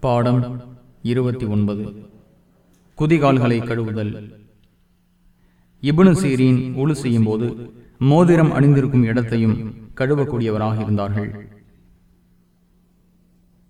பாடம் இருபத்தி ஒன்பது. குதிகால்களை கழுவுதல். இபுனு சீரின் உழு செய்யும் போது மோதிரம் அணிந்திருக்கும் இடத்தையும் கழுவக்கூடியவராக இருந்தார்கள்.